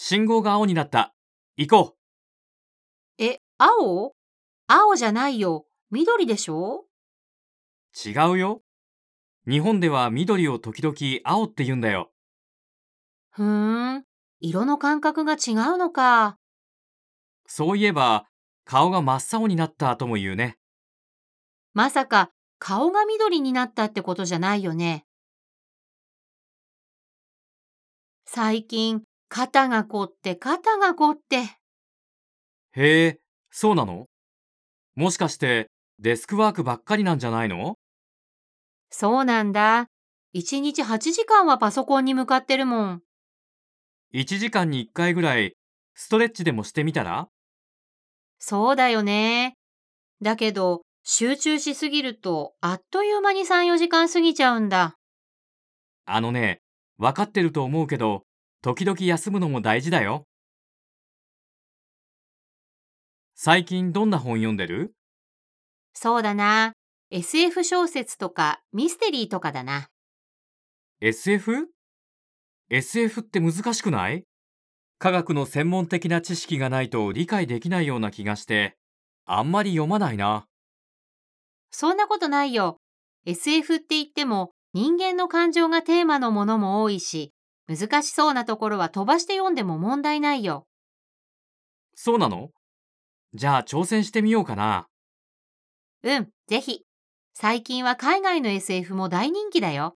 信号が青になった。行こえ、青？青じゃないよ。緑でしょ？う。違うよ。日本では緑を時々青って言うんだよ。ふーん。色の感覚が違うのか。そういえば、顔が真っ青になったとも言うね。まさか、顔が緑になったってことじゃないよね。最近、肩が凝って肩が凝って。へえ、そうなの？もしかして、デスクワークばっかりなんじゃないの？そうなんだ。1日8時間はパソコンに向かってるもん。1時間に1回ぐらい、ストレッチでもしてみたら？そうだよね。だけど、集中しすぎると、あっという間に3、4時間過ぎちゃうんだ。あのね、わかってると思うけど、時々休むのも大事だよ。最近どんな本読んでる？そうだな。SF 小説とかミステリーとかだな。SF?SF って難しくない？科学の専門的な知識がないと理解できないような気がして、あんまり読まないな。そんなことないよ。SF って言っても人間の感情がテーマのものも多いし、難しそうなところは飛ばして読んでも問題ないよ。そうなの？じゃあ挑戦してみようかな。うん、ぜひ。最近は海外の SF も大人気だよ。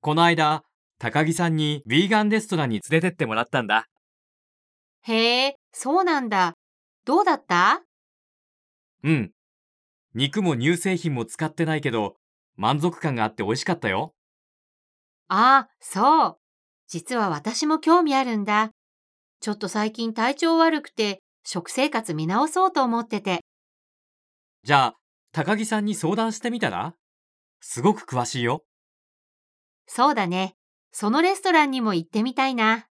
この間、高木さんにヴィーガンレストランに連れてってもらったんだ。へえ、そうなんだ。どうだった？うん。肉も乳製品も使ってないけど、満足感があって美味しかったよ。ああ、そう。実は私も興味あるんだ。ちょっと最近体調悪くて、食生活見直そうと思ってて。じゃあ、高木さんに相談してみたら？すごく詳しいよ。そうだね。そのレストランにも行ってみたいな。